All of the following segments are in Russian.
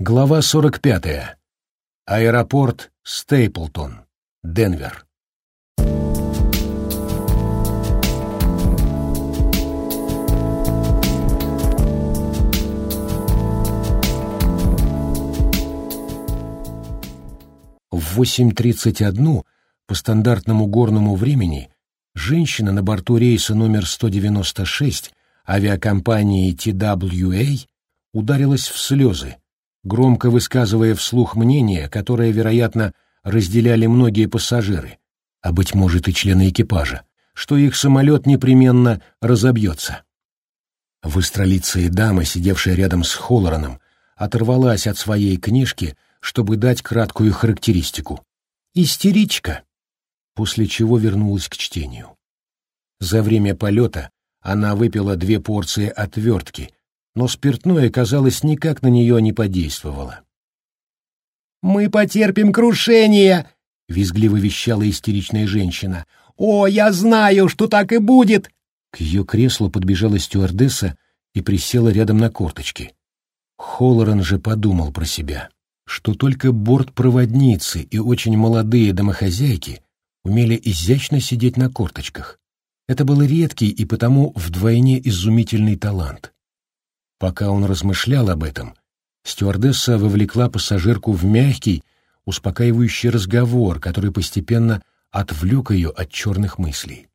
Глава 45. Аэропорт Стейплтон, Денвер. В 8.31 по стандартному горному времени женщина на борту рейса номер 196 авиакомпании TWA ударилась в слезы, громко высказывая вслух мнение, которое, вероятно, разделяли многие пассажиры, а, быть может, и члены экипажа, что их самолет непременно разобьется. Выстролицая дама, сидевшая рядом с Холлораном, оторвалась от своей книжки, чтобы дать краткую характеристику. «Истеричка!» После чего вернулась к чтению. За время полета она выпила две порции отвертки, но спиртное, казалось, никак на нее не подействовало. «Мы потерпим крушение!» — визгливо вещала истеричная женщина. «О, я знаю, что так и будет!» К ее креслу подбежала стюардесса и присела рядом на корточки. Холлоран же подумал про себя, что только бортпроводницы и очень молодые домохозяйки умели изящно сидеть на корточках. Это был редкий и потому вдвойне изумительный талант. Пока он размышлял об этом, стюардесса вовлекла пассажирку в мягкий, успокаивающий разговор, который постепенно отвлек ее от черных мыслей.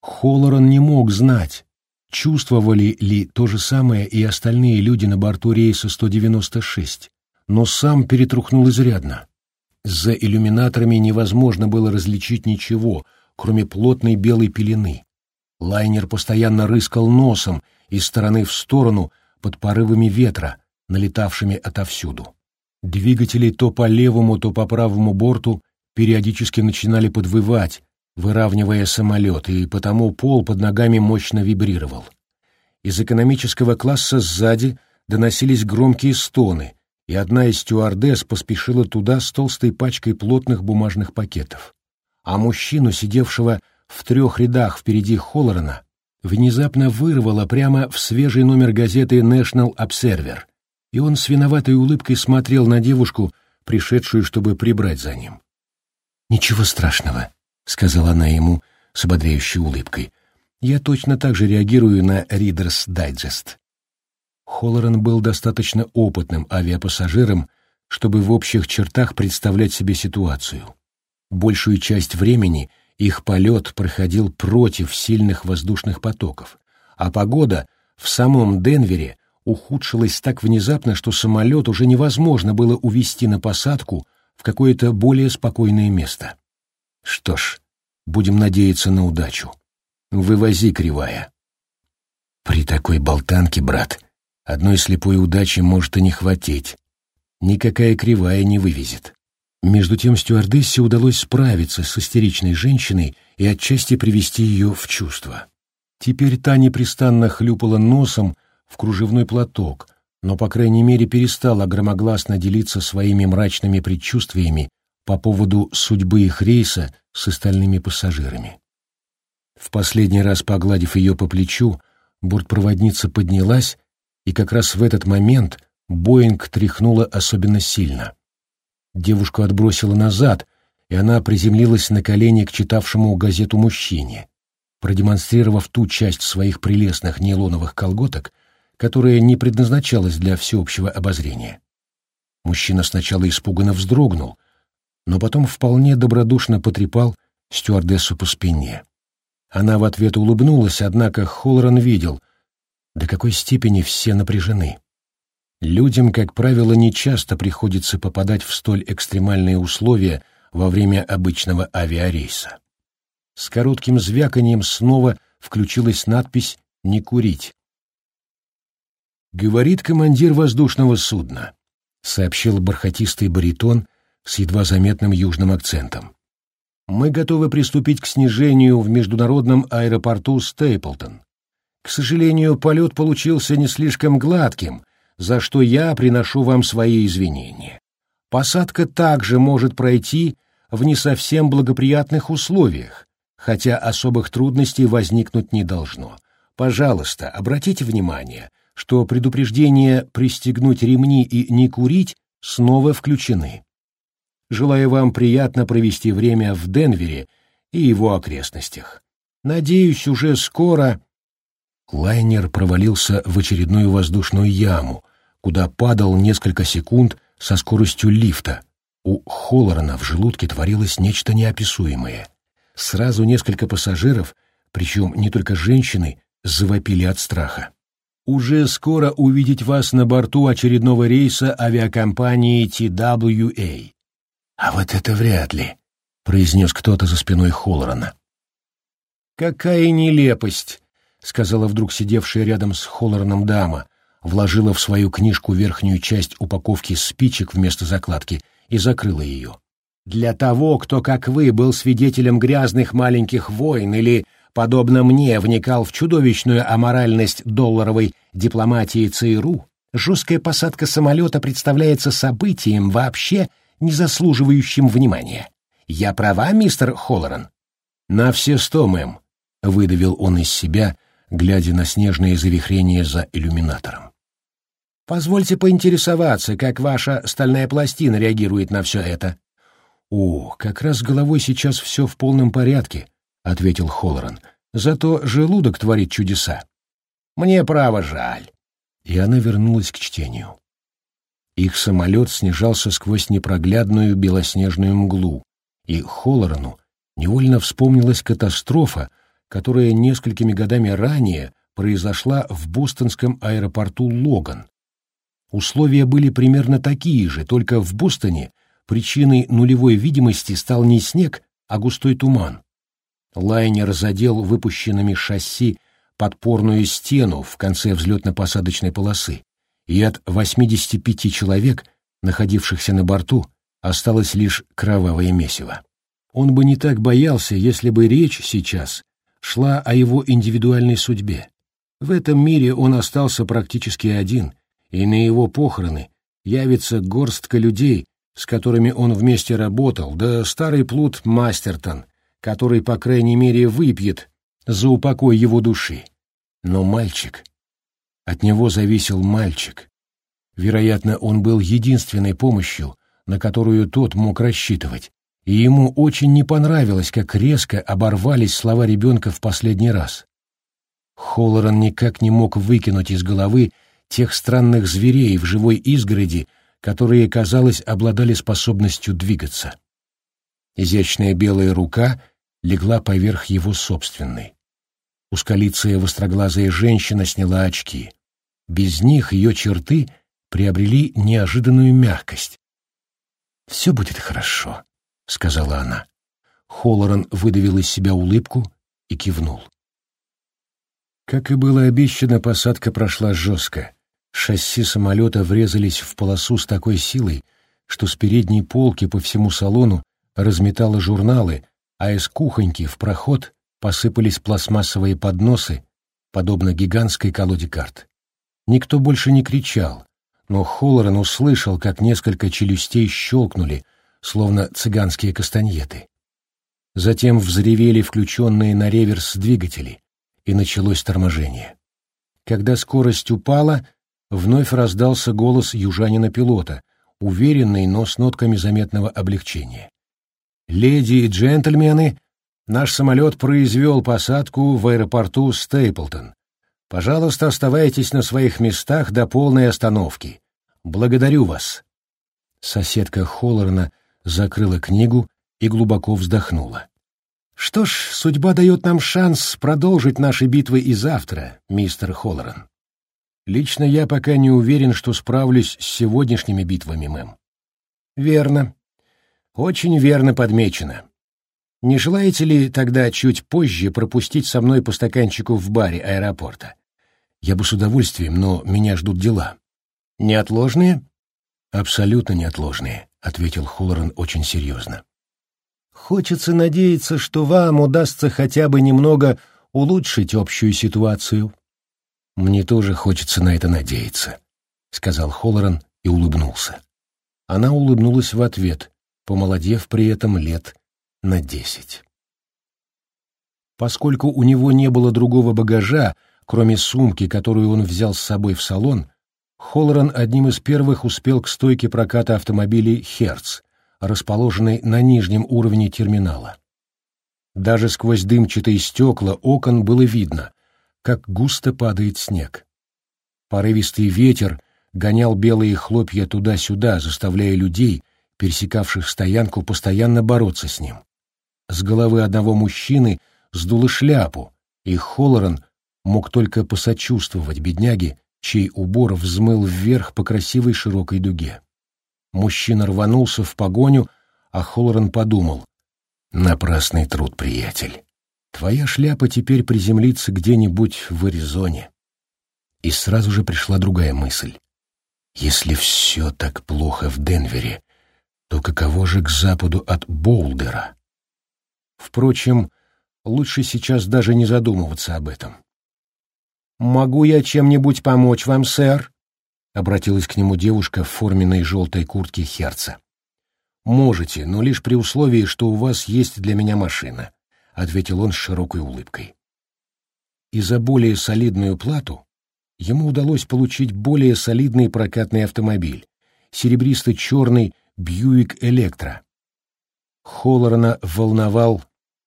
Холлоран не мог знать, чувствовали ли то же самое и остальные люди на борту рейса 196, но сам перетрухнул изрядно. За иллюминаторами невозможно было различить ничего, кроме плотной белой пелены. Лайнер постоянно рыскал носом из стороны в сторону, под порывами ветра, налетавшими отовсюду. Двигатели то по левому, то по правому борту периодически начинали подвывать, выравнивая самолет, и потому пол под ногами мощно вибрировал. Из экономического класса сзади доносились громкие стоны, и одна из стюардесс поспешила туда с толстой пачкой плотных бумажных пакетов. А мужчину, сидевшего в трех рядах впереди Холлорана, внезапно вырвало прямо в свежий номер газеты National Observer, и он с виноватой улыбкой смотрел на девушку, пришедшую, чтобы прибрать за ним. «Ничего страшного», — сказала она ему с ободряющей улыбкой. «Я точно так же реагирую на Reader's Digest». Холлоран был достаточно опытным авиапассажиром, чтобы в общих чертах представлять себе ситуацию. Большую часть времени их полет проходил против сильных воздушных потоков, а погода в самом Денвере ухудшилась так внезапно, что самолет уже невозможно было увести на посадку в какое-то более спокойное место. Что ж, будем надеяться на удачу. Вывози, кривая. При такой болтанке, брат, одной слепой удачи может и не хватить. Никакая кривая не вывезет. Между тем стюардессе удалось справиться с истеричной женщиной и отчасти привести ее в чувство. Теперь та непрестанно хлюпала носом в кружевной платок, но, по крайней мере, перестала громогласно делиться своими мрачными предчувствиями по поводу судьбы их рейса с остальными пассажирами. В последний раз погладив ее по плечу, бортпроводница поднялась, и как раз в этот момент Боинг тряхнула особенно сильно. Девушку отбросило назад, и она приземлилась на колени к читавшему газету мужчине, продемонстрировав ту часть своих прелестных нейлоновых колготок, которая не предназначалась для всеобщего обозрения. Мужчина сначала испуганно вздрогнул, но потом вполне добродушно потрепал стюардессу по спине. Она в ответ улыбнулась, однако Холлоран видел, до какой степени все напряжены. Людям, как правило, нечасто приходится попадать в столь экстремальные условия во время обычного авиарейса. С коротким звяканием снова включилась надпись «Не курить». «Говорит командир воздушного судна», — сообщил бархатистый баритон с едва заметным южным акцентом. «Мы готовы приступить к снижению в международном аэропорту Стейплтон. К сожалению, полет получился не слишком гладким, за что я приношу вам свои извинения. Посадка также может пройти в не совсем благоприятных условиях, хотя особых трудностей возникнуть не должно. Пожалуйста, обратите внимание, что предупреждение «пристегнуть ремни и не курить» снова включены. Желаю вам приятно провести время в Денвере и его окрестностях. Надеюсь, уже скоро... Лайнер провалился в очередную воздушную яму, куда падал несколько секунд со скоростью лифта. У Холлорана в желудке творилось нечто неописуемое. Сразу несколько пассажиров, причем не только женщины, завопили от страха. «Уже скоро увидеть вас на борту очередного рейса авиакомпании TWA». «А вот это вряд ли», — произнес кто-то за спиной Холлорана. «Какая нелепость!» — сказала вдруг сидевшая рядом с Холлораном дама, вложила в свою книжку верхнюю часть упаковки спичек вместо закладки и закрыла ее. «Для того, кто, как вы, был свидетелем грязных маленьких войн или, подобно мне, вникал в чудовищную аморальность долларовой дипломатии ЦРУ, жесткая посадка самолета представляется событием вообще не заслуживающим внимания. Я права, мистер Холлоран?» «На все сто, мэм», — выдавил он из себя, глядя на снежные завихрения за иллюминатором. «Позвольте поинтересоваться, как ваша стальная пластина реагирует на все это?» «О, как раз головой сейчас все в полном порядке», — ответил Холлоран. «Зато желудок творит чудеса». «Мне право жаль». И она вернулась к чтению. Их самолет снижался сквозь непроглядную белоснежную мглу, и Холлорану невольно вспомнилась катастрофа, которая несколькими годами ранее произошла в бостонском аэропорту Логан. Условия были примерно такие же, только в Бостоне причиной нулевой видимости стал не снег, а густой туман. Лайнер задел выпущенными шасси подпорную стену в конце взлетно-посадочной полосы, и от 85 человек, находившихся на борту, осталось лишь кровавое месиво. Он бы не так боялся, если бы речь сейчас шла о его индивидуальной судьбе. В этом мире он остался практически один, и на его похороны явится горстка людей, с которыми он вместе работал, да старый плут Мастертон, который, по крайней мере, выпьет за упокой его души. Но мальчик... От него зависел мальчик. Вероятно, он был единственной помощью, на которую тот мог рассчитывать, и ему очень не понравилось, как резко оборвались слова ребенка в последний раз. Холлоран никак не мог выкинуть из головы тех странных зверей в живой изгороди, которые, казалось, обладали способностью двигаться. Изящная белая рука легла поверх его собственной. Ускалицая востроглазая женщина сняла очки. Без них ее черты приобрели неожиданную мягкость. «Все будет хорошо», — сказала она. Холлоран выдавил из себя улыбку и кивнул. Как и было обещано, посадка прошла жестко. Шасси самолета врезались в полосу с такой силой, что с передней полки по всему салону разметало журналы, а из кухоньки в проход посыпались пластмассовые подносы, подобно гигантской колоде карт. Никто больше не кричал, но Холлоран услышал, как несколько челюстей щелкнули, словно цыганские кастаньеты. Затем взревели включенные на реверс двигатели, и началось торможение. Когда скорость упала, вновь раздался голос южанина-пилота, уверенный, но с нотками заметного облегчения. «Леди и джентльмены, наш самолет произвел посадку в аэропорту Стейплтон. Пожалуйста, оставайтесь на своих местах до полной остановки. Благодарю вас». Соседка Холлорна закрыла книгу и глубоко вздохнула. «Что ж, судьба дает нам шанс продолжить наши битвы и завтра, мистер Холлоран. Лично я пока не уверен, что справлюсь с сегодняшними битвами, мэм». «Верно. Очень верно подмечено. Не желаете ли тогда чуть позже пропустить со мной по стаканчику в баре аэропорта? Я бы с удовольствием, но меня ждут дела». «Неотложные?» «Абсолютно неотложные», — ответил Холлоран очень серьезно. «Хочется надеяться, что вам удастся хотя бы немного улучшить общую ситуацию». «Мне тоже хочется на это надеяться», — сказал Холлоран и улыбнулся. Она улыбнулась в ответ, помолодев при этом лет на десять. Поскольку у него не было другого багажа, кроме сумки, которую он взял с собой в салон, Холлоран одним из первых успел к стойке проката автомобилей «Херц», расположенной на нижнем уровне терминала. Даже сквозь дымчатые стекла окон было видно, как густо падает снег. Порывистый ветер гонял белые хлопья туда-сюда, заставляя людей, пересекавших стоянку, постоянно бороться с ним. С головы одного мужчины сдуло шляпу, и Холлоран мог только посочувствовать бедняге, чей убор взмыл вверх по красивой широкой дуге. Мужчина рванулся в погоню, а Холлоран подумал. «Напрасный труд, приятель. Твоя шляпа теперь приземлится где-нибудь в Аризоне». И сразу же пришла другая мысль. Если все так плохо в Денвере, то каково же к западу от Болдера? Впрочем, лучше сейчас даже не задумываться об этом. «Могу я чем-нибудь помочь вам, сэр?» — обратилась к нему девушка в форменной желтой куртке Херца. «Можете, но лишь при условии, что у вас есть для меня машина», — ответил он с широкой улыбкой. И за более солидную плату ему удалось получить более солидный прокатный автомобиль, серебристо-черный Бьюик Электро. Холлорана волновал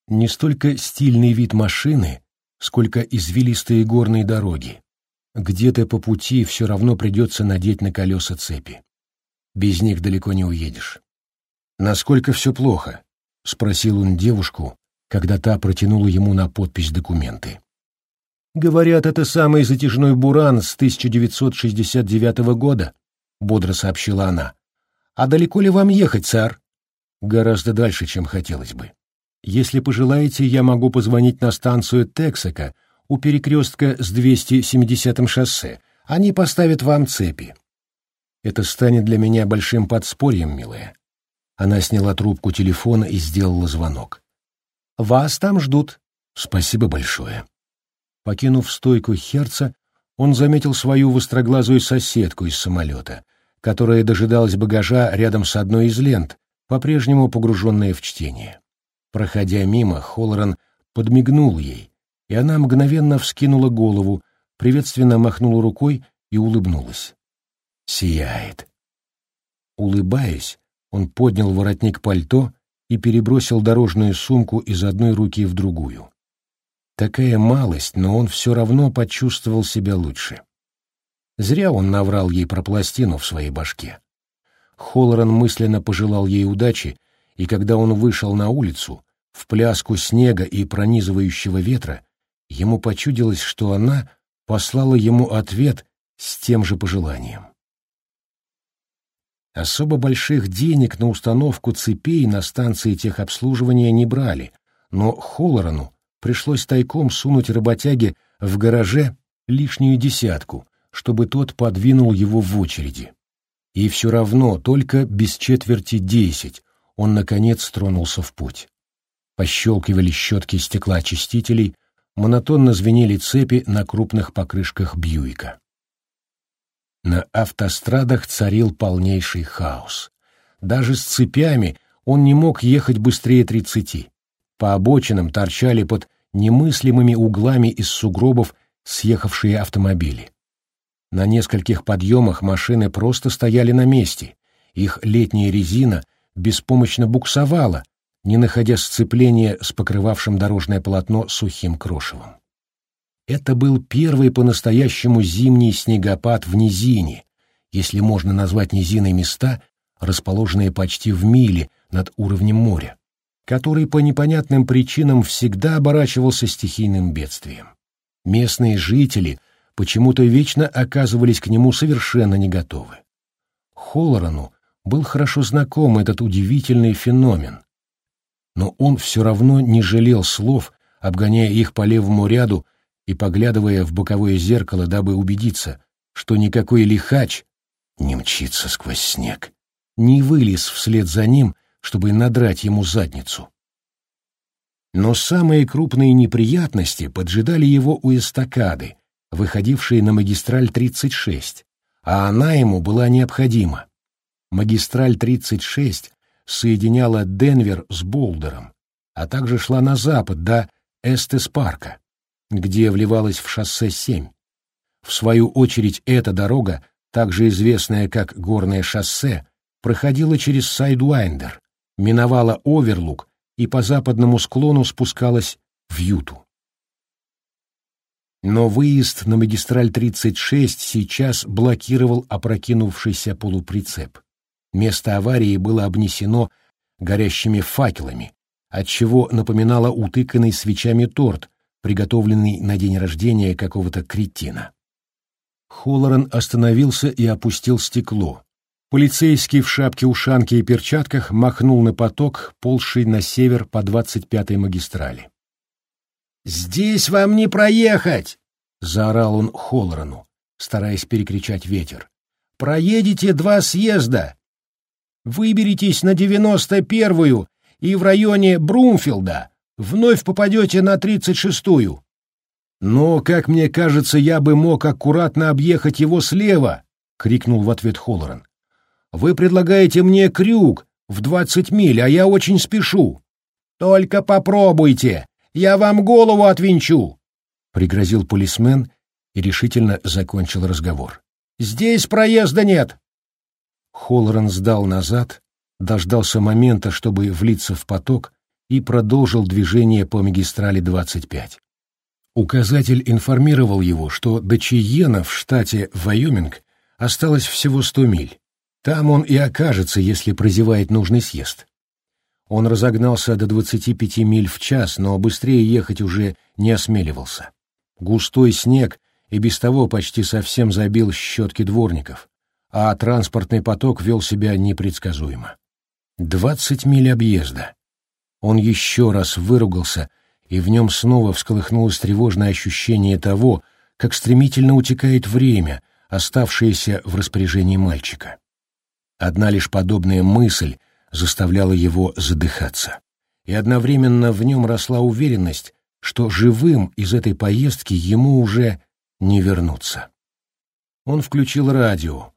не столько стильный вид машины, сколько извилистые горные дороги. Где-то по пути все равно придется надеть на колеса цепи. Без них далеко не уедешь. «Насколько все плохо?» — спросил он девушку, когда та протянула ему на подпись документы. «Говорят, это самый затяжной буран с 1969 года», — бодро сообщила она. «А далеко ли вам ехать, сэр?» «Гораздо дальше, чем хотелось бы. Если пожелаете, я могу позвонить на станцию Тексака у перекрестка с 270-м шоссе. Они поставят вам цепи». «Это станет для меня большим подспорьем, милая». Она сняла трубку телефона и сделала звонок. «Вас там ждут». «Спасибо большое». Покинув стойку Херца, он заметил свою востроглазую соседку из самолета, которая дожидалась багажа рядом с одной из лент, по-прежнему погруженная в чтение. Проходя мимо, Холлоран подмигнул ей, и она мгновенно вскинула голову, приветственно махнула рукой и улыбнулась. «Сияет». Улыбаясь, он поднял воротник пальто и перебросил дорожную сумку из одной руки в другую. Такая малость, но он все равно почувствовал себя лучше. Зря он наврал ей про пластину в своей башке. Холлоран мысленно пожелал ей удачи, и когда он вышел на улицу, в пляску снега и пронизывающего ветра, ему почудилось, что она послала ему ответ с тем же пожеланием. Особо больших денег на установку цепей на станции техобслуживания не брали, но Холлорану пришлось тайком сунуть работяге в гараже лишнюю десятку, чтобы тот подвинул его в очереди. И все равно только без четверти десять он, наконец, тронулся в путь. Пощелкивали щетки стеклоочистителей, монотонно звенели цепи на крупных покрышках Бьюика. На автострадах царил полнейший хаос. Даже с цепями он не мог ехать быстрее тридцати. По обочинам торчали под немыслимыми углами из сугробов съехавшие автомобили. На нескольких подъемах машины просто стояли на месте. Их летняя резина беспомощно буксовала, не находя сцепления с покрывавшим дорожное полотно сухим крошевом. Это был первый по-настоящему зимний снегопад в низине, если можно назвать низиной места, расположенные почти в миле над уровнем моря который по непонятным причинам всегда оборачивался стихийным бедствием. Местные жители почему-то вечно оказывались к нему совершенно не готовы. Холлорану был хорошо знаком этот удивительный феномен, но он все равно не жалел слов, обгоняя их по левому ряду и поглядывая в боковое зеркало, дабы убедиться, что никакой лихач не мчится сквозь снег, не вылез вслед за ним чтобы надрать ему задницу. Но самые крупные неприятности поджидали его у эстакады, выходившей на магистраль 36, а она ему была необходима. Магистраль 36 соединяла Денвер с Болдером, а также шла на запад до Эстес-парка, где вливалась в шоссе 7. В свою очередь эта дорога также известное как Горное шоссе, проходило через Сайдуайндер, миновала Оверлук и по западному склону спускалась в Юту. Но выезд на магистраль 36 сейчас блокировал опрокинувшийся полуприцеп. Место аварии было обнесено горящими факелами, отчего напоминало утыканный свечами торт, приготовленный на день рождения какого-то кретина. Холлоран остановился и опустил стекло. Полицейский в шапке-ушанке и перчатках махнул на поток, ползший на север по 25-й магистрали. «Здесь вам не проехать!» — заорал он Холлорану, стараясь перекричать ветер. «Проедете два съезда! Выберитесь на девяносто первую и в районе Брумфилда вновь попадете на тридцать шестую. Но, как мне кажется, я бы мог аккуратно объехать его слева!» — крикнул в ответ Холлоран. «Вы предлагаете мне крюк в двадцать миль, а я очень спешу. Только попробуйте!» Я вам голову отвинчу!» — пригрозил полисмен и решительно закончил разговор. «Здесь проезда нет!» Холлоран сдал назад, дождался момента, чтобы влиться в поток, и продолжил движение по магистрали 25. Указатель информировал его, что до Чиена в штате Вайоминг осталось всего 100 миль. Там он и окажется, если прозевает нужный съезд. Он разогнался до 25 миль в час, но быстрее ехать уже не осмеливался. Густой снег и без того почти совсем забил щетки дворников, а транспортный поток вел себя непредсказуемо. Двадцать миль объезда. Он еще раз выругался, и в нем снова всколыхнулось тревожное ощущение того, как стремительно утекает время, оставшееся в распоряжении мальчика. Одна лишь подобная мысль — заставляло его задыхаться. И одновременно в нем росла уверенность, что живым из этой поездки ему уже не вернуться. Он включил радио,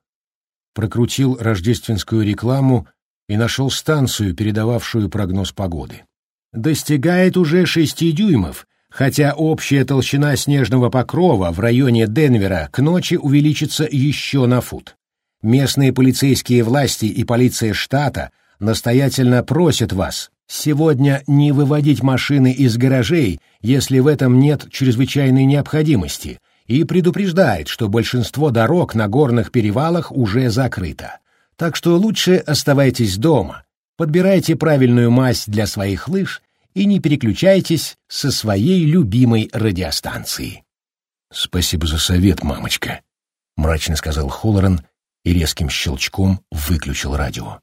прокрутил рождественскую рекламу и нашел станцию, передававшую прогноз погоды. Достигает уже шести дюймов, хотя общая толщина снежного покрова в районе Денвера к ночи увеличится еще на фут. Местные полицейские власти и полиция штата – настоятельно просит вас сегодня не выводить машины из гаражей, если в этом нет чрезвычайной необходимости, и предупреждает, что большинство дорог на горных перевалах уже закрыто. Так что лучше оставайтесь дома, подбирайте правильную мазь для своих лыж и не переключайтесь со своей любимой радиостанции. «Спасибо за совет, мамочка», — мрачно сказал Холлоран и резким щелчком выключил радио.